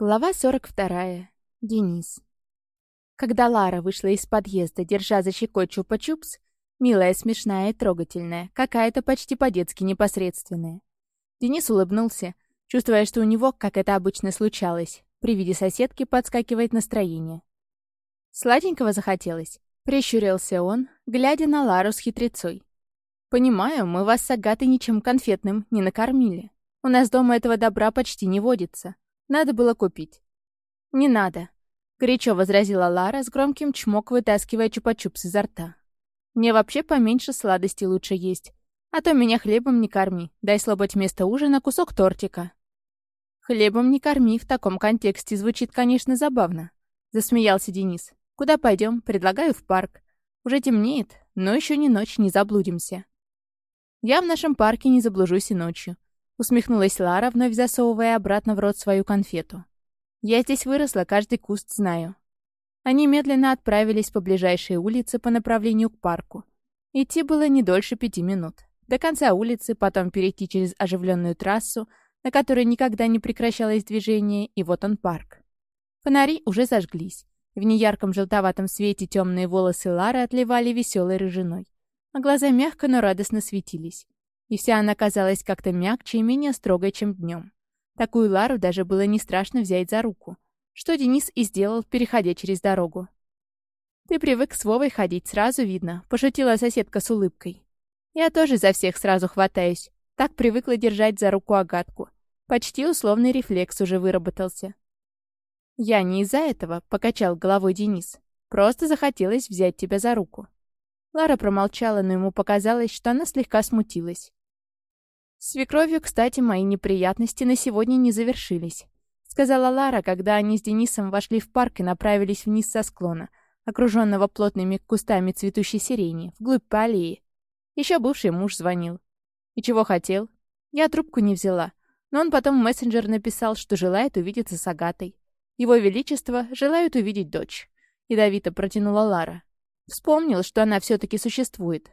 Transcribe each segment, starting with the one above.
Глава 42. Денис. Когда Лара вышла из подъезда, держа за щекой чупа-чупс, милая, смешная и трогательная, какая-то почти по-детски непосредственная. Денис улыбнулся, чувствуя, что у него, как это обычно случалось, при виде соседки подскакивает настроение. Сладенького захотелось. Прищурился он, глядя на Лару с хитрецой. «Понимаю, мы вас с Агатой ничем конфетным не накормили. У нас дома этого добра почти не водится. Надо было купить». «Не надо», — горячо возразила Лара, с громким чмок вытаскивая чупа-чупс изо рта. «Мне вообще поменьше сладости лучше есть. А то меня хлебом не корми. Дай слабать вместо ужина кусок тортика». «Хлебом не корми» в таком контексте звучит, конечно, забавно. Засмеялся Денис. «Куда пойдем? Предлагаю в парк. Уже темнеет, но еще не ночь, не заблудимся». «Я в нашем парке не заблужусь и ночью. Усмехнулась Лара, вновь засовывая обратно в рот свою конфету. «Я здесь выросла, каждый куст знаю». Они медленно отправились по ближайшей улице по направлению к парку. Идти было не дольше пяти минут. До конца улицы, потом перейти через оживленную трассу, на которой никогда не прекращалось движение, и вот он парк. Фонари уже зажглись. В неярком желтоватом свете темные волосы Лары отливали веселой рыжиной, а глаза мягко, но радостно светились и вся она казалась как-то мягче и менее строгой, чем днем. Такую Лару даже было не страшно взять за руку, что Денис и сделал, переходя через дорогу. «Ты привык с Вовой ходить, сразу видно», — пошутила соседка с улыбкой. «Я тоже за всех сразу хватаюсь. Так привыкла держать за руку Агатку. Почти условный рефлекс уже выработался». «Я не из-за этого», — покачал головой Денис. «Просто захотелось взять тебя за руку». Лара промолчала, но ему показалось, что она слегка смутилась. «С свекровью, кстати, мои неприятности на сегодня не завершились», сказала Лара, когда они с Денисом вошли в парк и направились вниз со склона, окруженного плотными кустами цветущей сирени, вглубь по аллее. Еще бывший муж звонил. И чего хотел? Я трубку не взяла, но он потом в мессенджер написал, что желает увидеться с Агатой. Его Величество желают увидеть дочь. Ядовито протянула Лара. Вспомнил, что она все таки существует.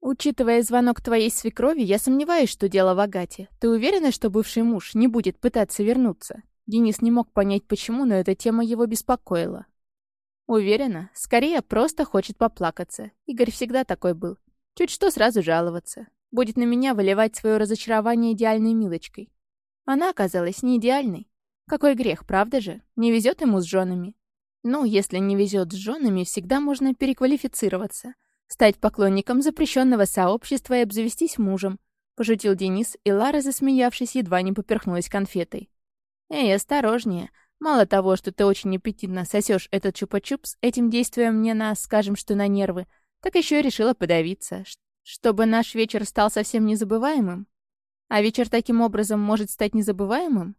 Учитывая звонок твоей свекрови, я сомневаюсь, что дело в Агате. Ты уверена, что бывший муж не будет пытаться вернуться? Денис не мог понять, почему, но эта тема его беспокоила. Уверена, скорее просто хочет поплакаться. Игорь всегда такой был. Чуть что сразу жаловаться. Будет на меня выливать свое разочарование идеальной Милочкой. Она оказалась не идеальной. Какой грех, правда же? Не везет ему с женами. Ну, если не везет с женами, всегда можно переквалифицироваться — Стать поклонником запрещенного сообщества и обзавестись мужем. Пошутил Денис, и Лара, засмеявшись, едва не поперхнулась конфетой. «Эй, осторожнее. Мало того, что ты очень аппетитно сосешь этот чупа-чупс, этим действием мне на, скажем, что на нервы, так еще и решила подавиться, чтобы наш вечер стал совсем незабываемым. А вечер таким образом может стать незабываемым?»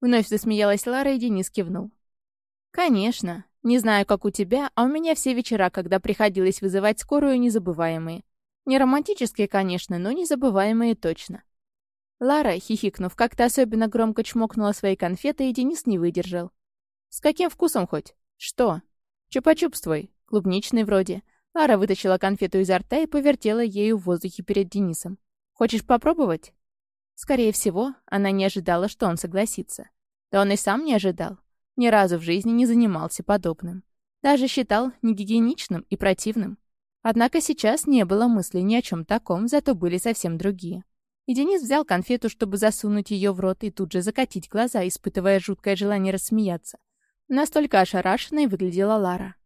Вновь засмеялась Лара, и Денис кивнул. «Конечно. Не знаю, как у тебя, а у меня все вечера, когда приходилось вызывать скорую, незабываемые. Не романтические, конечно, но незабываемые точно. Лара, хихикнув, как-то особенно громко чмокнула свои конфеты, и Денис не выдержал. «С каким вкусом хоть?» «Что?» «Чупа-чупс твой. Клубничный вроде». Лара вытащила конфету изо рта и повертела ею в воздухе перед Денисом. «Хочешь попробовать?» Скорее всего, она не ожидала, что он согласится. Да он и сам не ожидал. Ни разу в жизни не занимался подобным. Даже считал негигиеничным и противным. Однако сейчас не было мысли ни о чем таком, зато были совсем другие. И Денис взял конфету, чтобы засунуть ее в рот и тут же закатить глаза, испытывая жуткое желание рассмеяться. Настолько ошарашенной выглядела Лара.